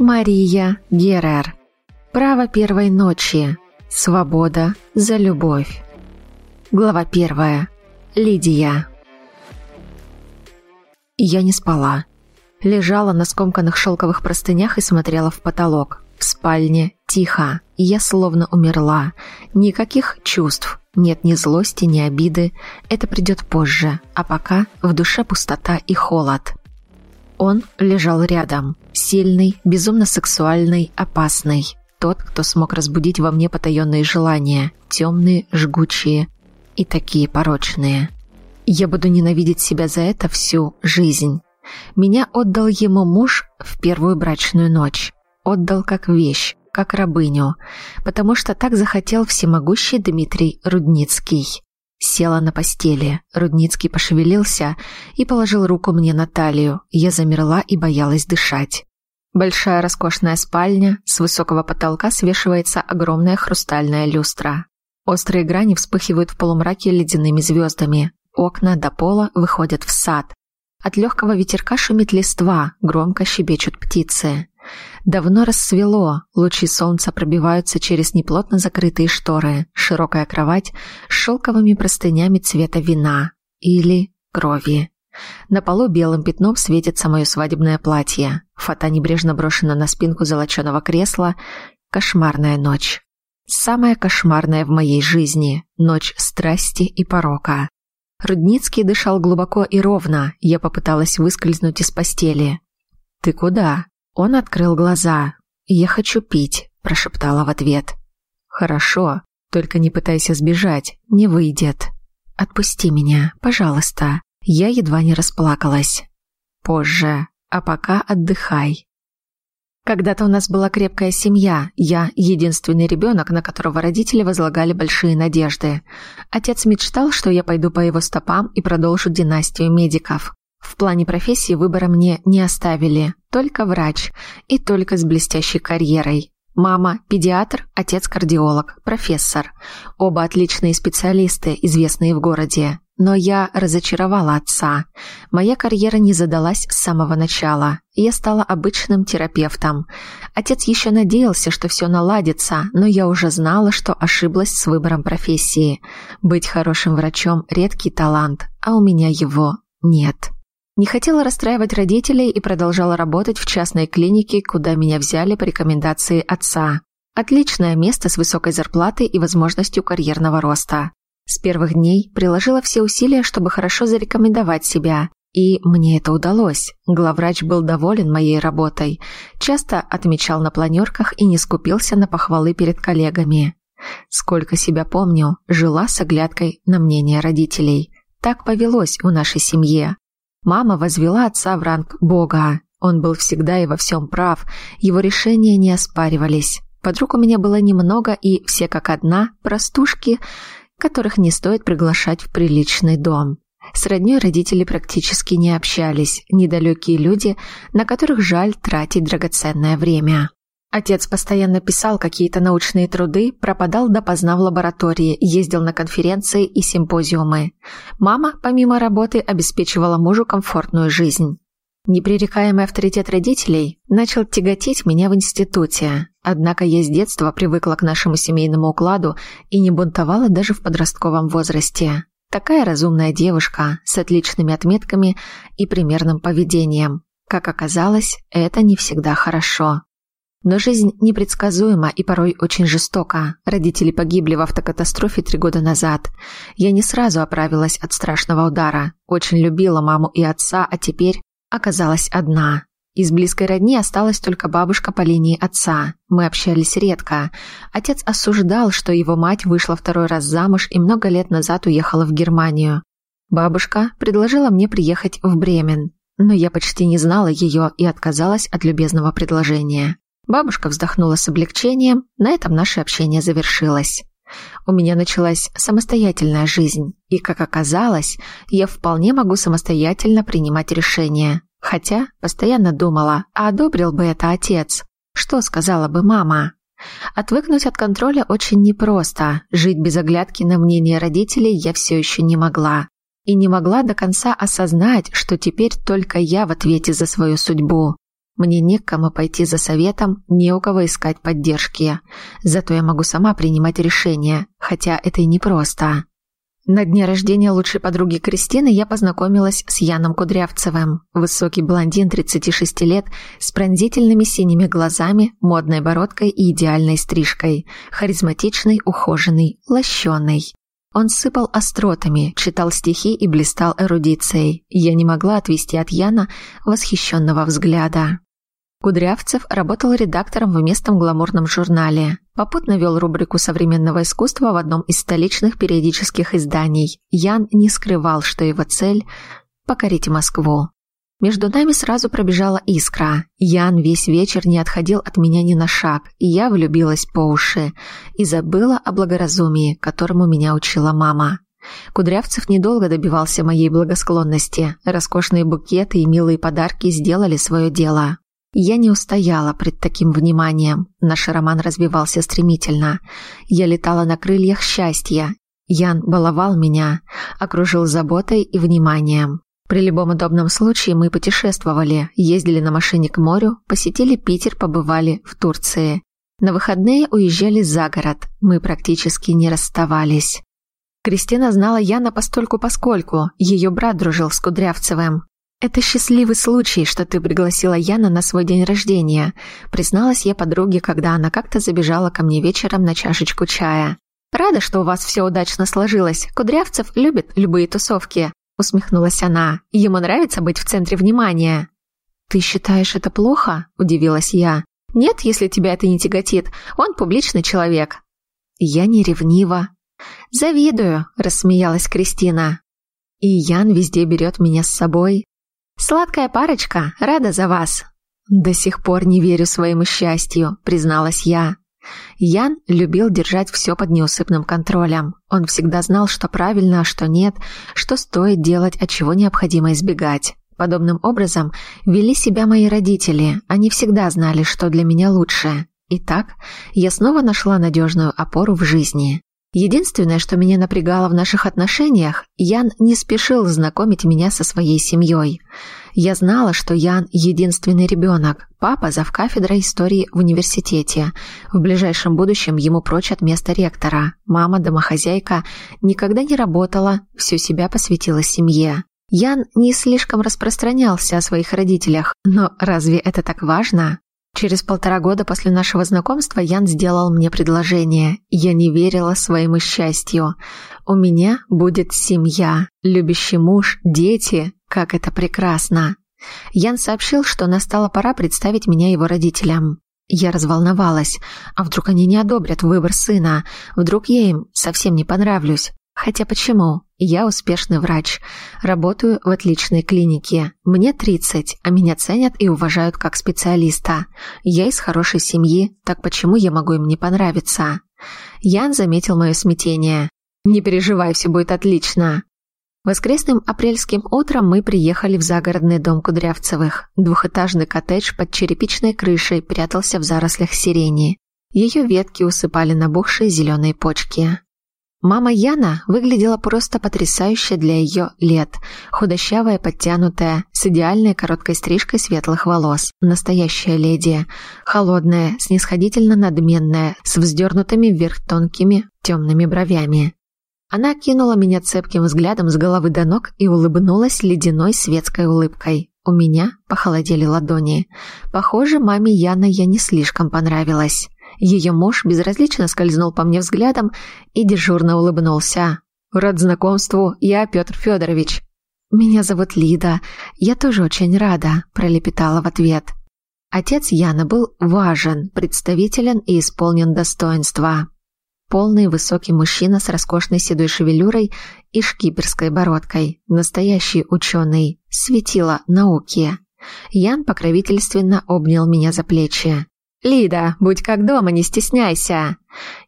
Мария Герер. Право первой ночи. Свобода за любовь. Глава первая. Лидия. Я не спала. Лежала на скомканных шелковых простынях и смотрела в потолок. В спальне тихо, я словно умерла. Никаких чувств. Нет ни злости, ни обиды. Это придет позже. А пока в душе пустота и холод. Он лежал рядом. Сильный, безумно сексуальный, опасный. Тот, кто смог разбудить во мне потаенные желания. Темные, жгучие и такие порочные. Я буду ненавидеть себя за это всю жизнь. Меня отдал ему муж в первую брачную ночь. Отдал как вещь, как рабыню, потому что так захотел всемогущий Дмитрий Рудницкий. Села на постели. Рудницкий пошевелился и положил руку мне на талию. Я замерла и боялась дышать. Большая роскошная спальня, с высокого потолка свешивается огромная хрустальная люстра. Острые грани вспыхивают в полумраке ледяными звездами. Окна до пола выходят в сад. От легкого ветерка шумит листва, громко щебечут птицы. Давно рассвело, лучи солнца пробиваются через неплотно закрытые шторы, широкая кровать с шелковыми простынями цвета вина или крови. На полу белым пятном светится мое свадебное платье. Фата небрежно брошена на спинку золоченого кресла. Кошмарная ночь. Самая кошмарная в моей жизни. Ночь страсти и порока. Рудницкий дышал глубоко и ровно. Я попыталась выскользнуть из постели. «Ты куда?» Он открыл глаза. «Я хочу пить», – прошептала в ответ. «Хорошо, только не пытайся сбежать, не выйдет. Отпусти меня, пожалуйста». Я едва не расплакалась. «Позже, а пока отдыхай». Когда-то у нас была крепкая семья, я единственный ребенок, на которого родители возлагали большие надежды. Отец мечтал, что я пойду по его стопам и продолжу династию медиков. В плане профессии выбора мне не оставили, только врач и только с блестящей карьерой. Мама – педиатр, отец – кардиолог, профессор. Оба отличные специалисты, известные в городе. Но я разочаровала отца. Моя карьера не задалась с самого начала. Я стала обычным терапевтом. Отец еще надеялся, что все наладится, но я уже знала, что ошиблась с выбором профессии. Быть хорошим врачом – редкий талант, а у меня его нет. Не хотела расстраивать родителей и продолжала работать в частной клинике, куда меня взяли по рекомендации отца. Отличное место с высокой зарплатой и возможностью карьерного роста. С первых дней приложила все усилия, чтобы хорошо зарекомендовать себя. И мне это удалось. Главврач был доволен моей работой. Часто отмечал на планерках и не скупился на похвалы перед коллегами. Сколько себя помню, жила с оглядкой на мнение родителей. Так повелось в нашей семье. Мама возвела отца в ранг Бога. Он был всегда и во всем прав, его решения не оспаривались. Подруг у меня было немного, и все как одна, простушки, которых не стоит приглашать в приличный дом. С роднёй родители практически не общались, недалекие люди, на которых жаль тратить драгоценное время. Отец постоянно писал какие-то научные труды, пропадал допоздна в лаборатории, ездил на конференции и симпозиумы. Мама, помимо работы, обеспечивала мужу комфортную жизнь. Непререкаемый авторитет родителей начал тяготить меня в институте. Однако я с детства привыкла к нашему семейному укладу и не бунтовала даже в подростковом возрасте. Такая разумная девушка с отличными отметками и примерным поведением. Как оказалось, это не всегда хорошо. Но жизнь непредсказуема и порой очень жестока. Родители погибли в автокатастрофе три года назад. Я не сразу оправилась от страшного удара. Очень любила маму и отца, а теперь оказалась одна. Из близкой родни осталась только бабушка по линии отца. Мы общались редко. Отец осуждал, что его мать вышла второй раз замуж и много лет назад уехала в Германию. Бабушка предложила мне приехать в Бремен, но я почти не знала ее и отказалась от любезного предложения. Бабушка вздохнула с облегчением, на этом наше общение завершилось. У меня началась самостоятельная жизнь, и, как оказалось, я вполне могу самостоятельно принимать решения. Хотя постоянно думала, а одобрил бы это отец? Что сказала бы мама? Отвыкнуть от контроля очень непросто. Жить без оглядки на мнение родителей я все еще не могла. И не могла до конца осознать, что теперь только я в ответе за свою судьбу. Мне не к кому пойти за советом, не у кого искать поддержки. Зато я могу сама принимать решения, хотя это и непросто. На дне рождения лучшей подруги Кристины я познакомилась с Яном Кудрявцевым. Высокий блондин 36 лет с пронзительными синими глазами, модной бородкой и идеальной стрижкой. Харизматичный, ухоженный, лощеный. Он сыпал остротами, читал стихи и блистал эрудицией. Я не могла отвести от Яна восхищенного взгляда. Кудрявцев работал редактором в местном гламурном журнале. Попутно вел рубрику современного искусства в одном из столичных периодических изданий. Ян не скрывал, что его цель – покорить Москву. Между нами сразу пробежала искра. Ян весь вечер не отходил от меня ни на шаг, и я влюбилась по уши и забыла о благоразумии, которому меня учила мама. Кудрявцев недолго добивался моей благосклонности. Роскошные букеты и милые подарки сделали свое дело. Я не устояла пред таким вниманием. Наш роман развивался стремительно. Я летала на крыльях счастья. Ян баловал меня, окружил заботой и вниманием. При любом удобном случае мы путешествовали, ездили на машине к морю, посетили Питер, побывали в Турции. На выходные уезжали за город, мы практически не расставались. Кристина знала Яна постольку-поскольку, ее брат дружил с Кудрявцевым. «Это счастливый случай, что ты пригласила Яна на свой день рождения», призналась я подруге, когда она как-то забежала ко мне вечером на чашечку чая. «Рада, что у вас все удачно сложилось. Кудрявцев любит любые тусовки», усмехнулась она. «Ему нравится быть в центре внимания». «Ты считаешь это плохо?» – удивилась я. «Нет, если тебя это не тяготит. Он публичный человек». «Я не ревнива». «Завидую», – рассмеялась Кристина. «И Ян везде берет меня с собой. «Сладкая парочка, рада за вас». «До сих пор не верю своему счастью», — призналась я. Ян любил держать все под неусыпным контролем. Он всегда знал, что правильно, а что нет, что стоит делать, а чего необходимо избегать. Подобным образом вели себя мои родители. Они всегда знали, что для меня лучше. Итак, я снова нашла надежную опору в жизни. Единственное, что меня напрягало в наших отношениях, Ян не спешил знакомить меня со своей семьей. Я знала, что Ян – единственный ребенок, папа – завкафедра истории в университете. В ближайшем будущем ему прочат место ректора. Мама – домохозяйка, никогда не работала, всю себя посвятила семье. Ян не слишком распространялся о своих родителях, но разве это так важно? Через полтора года после нашего знакомства Ян сделал мне предложение. Я не верила своему счастью. У меня будет семья, любящий муж, дети. Как это прекрасно. Ян сообщил, что настала пора представить меня его родителям. Я разволновалась. А вдруг они не одобрят выбор сына? Вдруг я им совсем не понравлюсь? Хотя почему? Я успешный врач. Работаю в отличной клинике. Мне 30, а меня ценят и уважают как специалиста. Я из хорошей семьи, так почему я могу им не понравиться? Ян заметил мое смятение. «Не переживай, все будет отлично». Воскресным апрельским утром мы приехали в загородный дом Кудрявцевых. Двухэтажный коттедж под черепичной крышей прятался в зарослях сирени. Ее ветки усыпали набухшие зеленые почки. Мама Яна выглядела просто потрясающе для ее лет. Худощавая, подтянутая, с идеальной короткой стрижкой светлых волос. Настоящая леди. Холодная, снисходительно надменная, с вздернутыми вверх тонкими темными бровями. Она кинула меня цепким взглядом с головы до ног и улыбнулась ледяной светской улыбкой. У меня похолодели ладони. Похоже, маме Яна я не слишком понравилась. Ее муж безразлично скользнул по мне взглядом и дежурно улыбнулся. «Рад знакомству, я Петр Федорович». «Меня зовут Лида. Я тоже очень рада», – пролепетала в ответ. Отец Яна был важен, представителен и исполнен достоинства. Полный высокий мужчина с роскошной седой шевелюрой и шкиперской бородкой. Настоящий ученый. Светило науки. Ян покровительственно обнял меня за плечи. «Лида, будь как дома, не стесняйся!»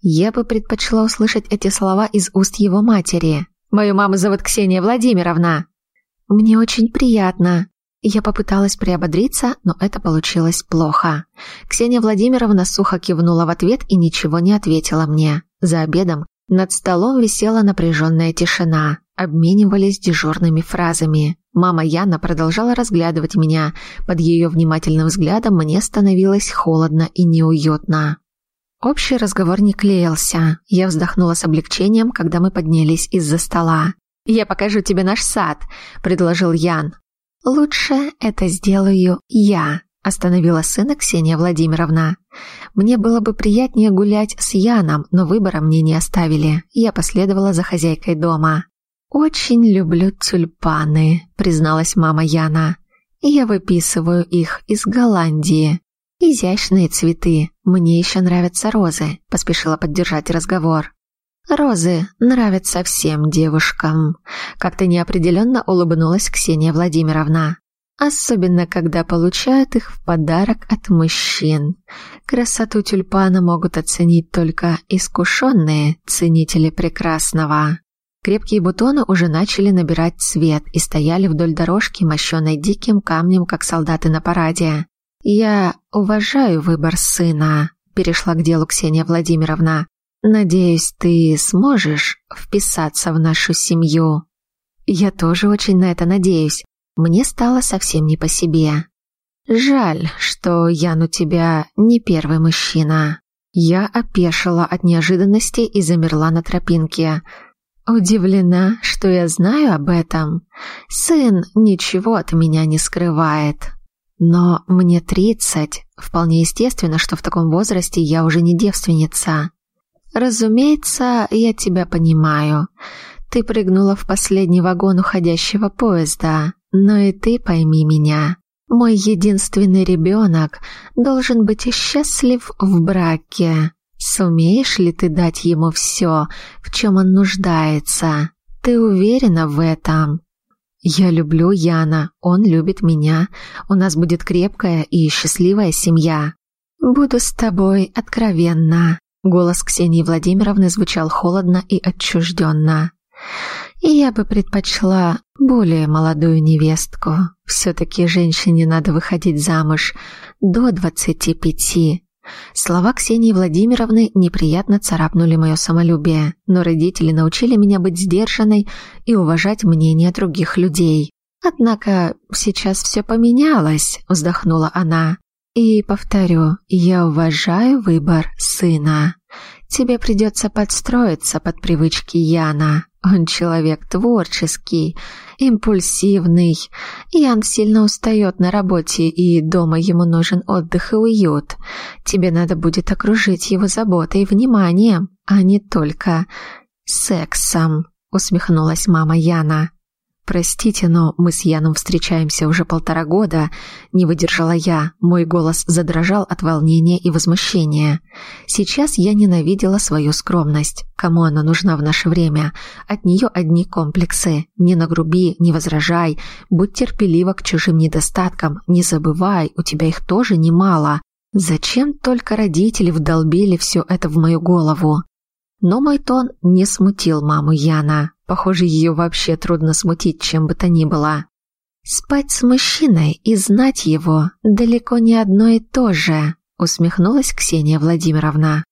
Я бы предпочла услышать эти слова из уст его матери. «Мою маму зовут Ксения Владимировна!» «Мне очень приятно!» Я попыталась приободриться, но это получилось плохо. Ксения Владимировна сухо кивнула в ответ и ничего не ответила мне. За обедом Над столом висела напряженная тишина, обменивались дежурными фразами. Мама Яна продолжала разглядывать меня. Под ее внимательным взглядом мне становилось холодно и неуютно. Общий разговор не клеился. Я вздохнула с облегчением, когда мы поднялись из-за стола. «Я покажу тебе наш сад», — предложил Ян. «Лучше это сделаю я», — остановила сына Ксения Владимировна. «Мне было бы приятнее гулять с Яном, но выбора мне не оставили. Я последовала за хозяйкой дома». «Очень люблю тюльпаны», — призналась мама Яна. «Я выписываю их из Голландии. Изящные цветы. Мне еще нравятся розы», — поспешила поддержать разговор. «Розы нравятся всем девушкам», — как-то неопределенно улыбнулась Ксения Владимировна. Особенно, когда получают их в подарок от мужчин. Красоту тюльпана могут оценить только искушенные ценители прекрасного. Крепкие бутоны уже начали набирать цвет и стояли вдоль дорожки, мощенной диким камнем, как солдаты на параде. «Я уважаю выбор сына», — перешла к делу Ксения Владимировна. «Надеюсь, ты сможешь вписаться в нашу семью». «Я тоже очень на это надеюсь. Мне стало совсем не по себе». «Жаль, что Ян у тебя не первый мужчина». Я опешила от неожиданности и замерла на тропинке. Удивлена, что я знаю об этом. Сын ничего от меня не скрывает. Но мне тридцать. Вполне естественно, что в таком возрасте я уже не девственница. Разумеется, я тебя понимаю. Ты прыгнула в последний вагон уходящего поезда. Но и ты пойми меня. Мой единственный ребенок должен быть счастлив в браке. Сумеешь ли ты дать ему все, в чем он нуждается? Ты уверена в этом? Я люблю Яна, он любит меня. У нас будет крепкая и счастливая семья. Буду с тобой откровенна. Голос Ксении Владимировны звучал холодно и отчужденно. И я бы предпочла более молодую невестку. Все-таки женщине надо выходить замуж до двадцати пяти. Слова Ксении Владимировны неприятно царапнули мое самолюбие, но родители научили меня быть сдержанной и уважать мнение других людей. «Однако сейчас все поменялось», — вздохнула она. «И, повторю, я уважаю выбор сына. Тебе придется подстроиться под привычки Яна. Он человек творческий, импульсивный. Ян сильно устает на работе, и дома ему нужен отдых и уют. Тебе надо будет окружить его заботой и вниманием, а не только сексом», — усмехнулась мама Яна. «Простите, но мы с Яном встречаемся уже полтора года», — не выдержала я. Мой голос задрожал от волнения и возмущения. Сейчас я ненавидела свою скромность. Кому она нужна в наше время? От нее одни комплексы. Не нагруби, не возражай. Будь терпелива к чужим недостаткам. Не забывай, у тебя их тоже немало. Зачем только родители вдолбили все это в мою голову? Но мой тон не смутил маму Яна. Похоже, ее вообще трудно смутить, чем бы то ни было. «Спать с мужчиной и знать его далеко не одно и то же», усмехнулась Ксения Владимировна.